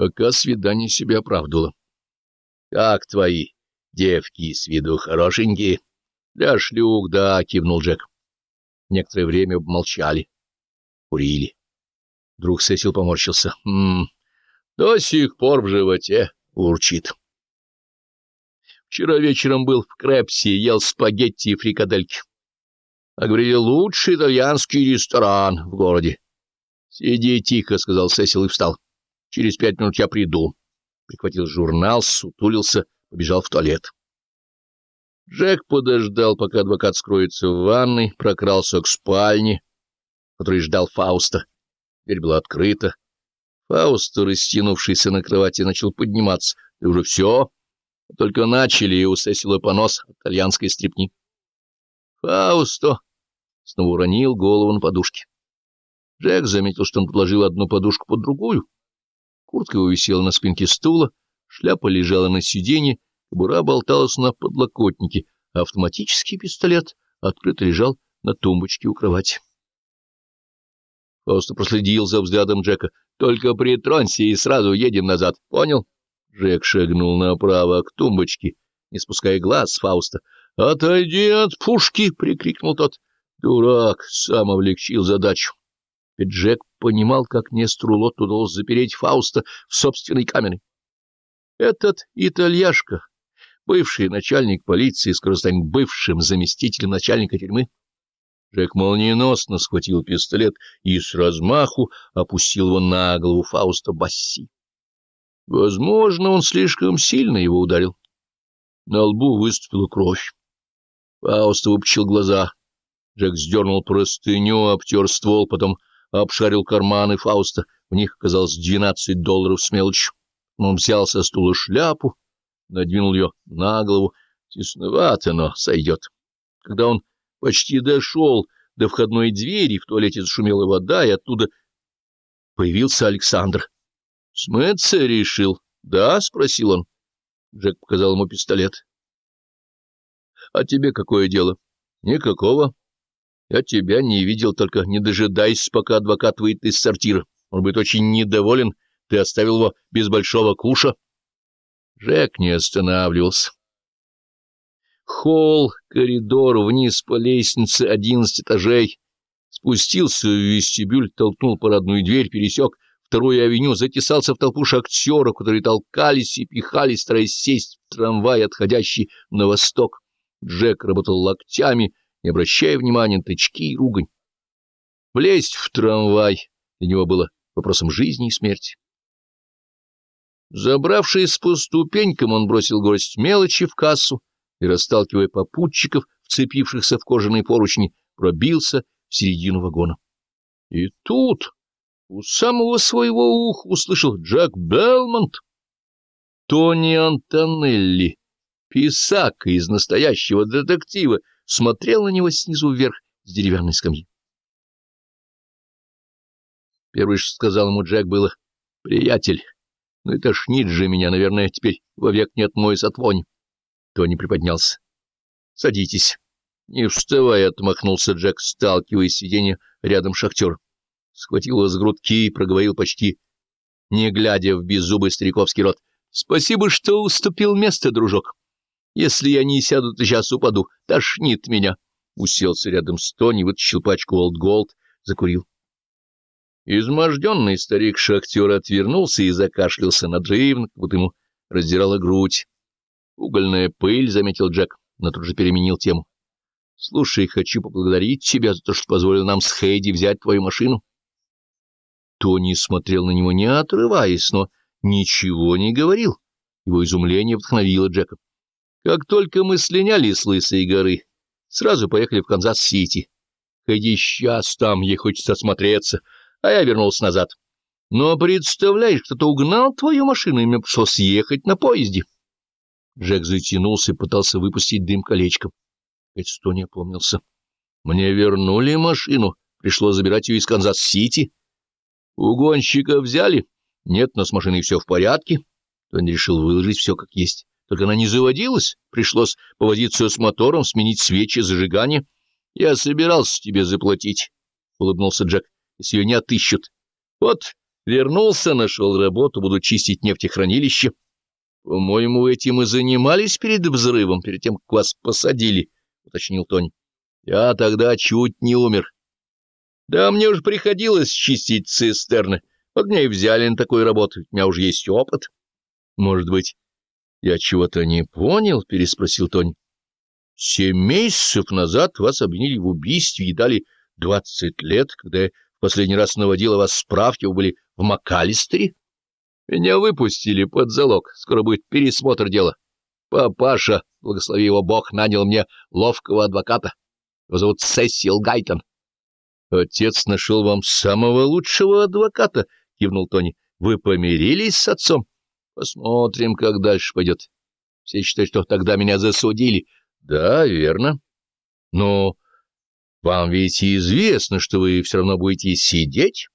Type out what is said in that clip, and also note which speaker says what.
Speaker 1: Пока свидание себя оправдывало. — Как твои девки с виду хорошенькие? — Для шлюх, да, — кивнул Джек. Некоторое время обмолчали. Курили. Вдруг Сесил поморщился. — М -м, До сих пор в животе урчит. Вчера вечером был в Крепсе, ел спагетти и фрикадельки. А говорили, лучший итальянский ресторан в городе. — Сиди тихо, — сказал Сесил и встал. — Через пять минут я приду. Прихватил журнал, сутулился, побежал в туалет. Джек подождал, пока адвокат скроется в ванной, прокрался к спальне, который ждал Фауста. Дверь была открыта. Фауст, растянувшийся на кровати, начал подниматься. — Ты уже все? Только начали, и у Сесила понос итальянской стрипни. Фаусто снова уронил голову на подушке. Джек заметил, что он подложил одну подушку под другую. Куртка его висела на спинке стула, шляпа лежала на сиденье, кобура болталась на подлокотнике, а автоматический пистолет открыто лежал на тумбочке у кровати. Фауста проследил за взглядом Джека. — Только притронься и сразу едем назад, понял? Джек шагнул направо к тумбочке, не спуская глаз с Фауста. — Отойди от пушки! — прикрикнул тот. Дурак сам облегчил задачу. Ведь Джек понимал, как Нестру Лотту удалось запереть Фауста в собственной камере. Этот итальяшка, бывший начальник полиции, скоро станет бывшим заместителем начальника тюрьмы. Джек молниеносно схватил пистолет и с размаху опустил его на голову Фауста Басси. Возможно, он слишком сильно его ударил. На лбу выступила кровь. Фауст выпучил глаза. Джек сдернул простыню, обтер ствол, потом обшарил карманы Фауста. В них оказалось двенадцать долларов с мелочью. Он взял со стула шляпу, надвинул ее на голову. Тесновато, но сойдет. Когда он почти дошел до входной двери, в туалете зашумела вода, и оттуда появился Александр. — Смыться решил? — Да, — спросил он. Джек показал ему пистолет. — А тебе какое дело? — Никакого. Я тебя не видел, только не дожидайся, пока адвокат выйдет из сортира. Он будет очень недоволен. Ты оставил его без большого куша. Джек не останавливался. Холл, коридор, вниз по лестнице, одиннадцать этажей. Спустился в вестибюль, толкнул парадную дверь, пересек вторую авеню, затесался в толпу шахтеров, которые толкались и пихались, стараясь сесть в трамвай, отходящий на восток. Джек работал локтями, не обращая внимания на тычки и ругань. Влезть в трамвай для него было вопросом жизни и смерти. Забравшись по ступенькам, он бросил горсть мелочи в кассу и, расталкивая попутчиков, вцепившихся в кожаные поручни, пробился в середину вагона. И тут у самого своего уха услышал Джек Белмонт. Тони Антонелли, писака из настоящего детектива, смотрел на него снизу вверх с деревянной скамьи. Первое, что сказал ему Джек, было «Приятель, ну и тошнит же меня, наверное, теперь вовек не отмоюсь от вони». Тони приподнялся. «Садитесь». Не вставая, отмахнулся Джек, сталкиваясь с сиденья рядом шахтер схватил его с грудки и проговорил почти, не глядя в беззубый стариковский рот. — Спасибо, что уступил место, дружок. Если я не сяду, то сейчас упаду. Тошнит меня. Уселся рядом с Тони, вытащил пачку Олд Голд, закурил. Изможденный старик-шахтер отвернулся и закашлялся надрывно, как будто ему раздирала грудь. Угольная пыль, — заметил Джек, но тут же переменил тему. — Слушай, хочу поблагодарить тебя за то, что позволил нам с Хейди взять твою машину. Тони смотрел на него, не отрываясь, но ничего не говорил. Его изумление вдохновило Джека. Как только мы слиняли с Лысой горы, сразу поехали в Канзас-Сити. Хейди сейчас там, ей хочется осмотреться, а я вернулся назад. Но представляешь, кто-то угнал твою машину, и мне пришлось съехать на поезде. Джек затянулся и пытался выпустить дым колечком. Ведь Тони опомнился. Мне вернули машину, пришлось забирать ее из Канзас-Сити. Угонщика взяли? Нет, но с машиной все в порядке. Он решил выложить все как есть. Только она не заводилась, пришлось повозиться с мотором, сменить свечи, зажигание. Я собирался тебе заплатить, — улыбнулся Джек, — если ее не отыщут. Вот Вернулся, нашел работу, буду чистить нефтехранилище. По-моему, этим и занимались перед взрывом, перед тем, как вас посадили, — уточнил Тони. Я тогда чуть не умер. Да мне уже приходилось чистить цистерны. Вот меня и взяли на такую работу, у меня уже есть опыт. Может быть, я чего-то не понял, — переспросил Тони. Семь месяцев назад вас обвинили в убийстве и дали двадцать лет, когда я в последний раз наводила вас справки, вы были в МакАлистере. Меня выпустили под залог, скоро будет пересмотр дела. Папаша, благослови его Бог, нанял мне ловкого адвоката. Его зовут Сесил Гайтон. — Отец нашел вам самого лучшего адвоката, — кивнул Тони. — Вы помирились с отцом? — Посмотрим, как дальше пойдет. Все считают, что тогда меня засудили. — Да, верно. — Но вам ведь известно, что вы все равно будете сидеть?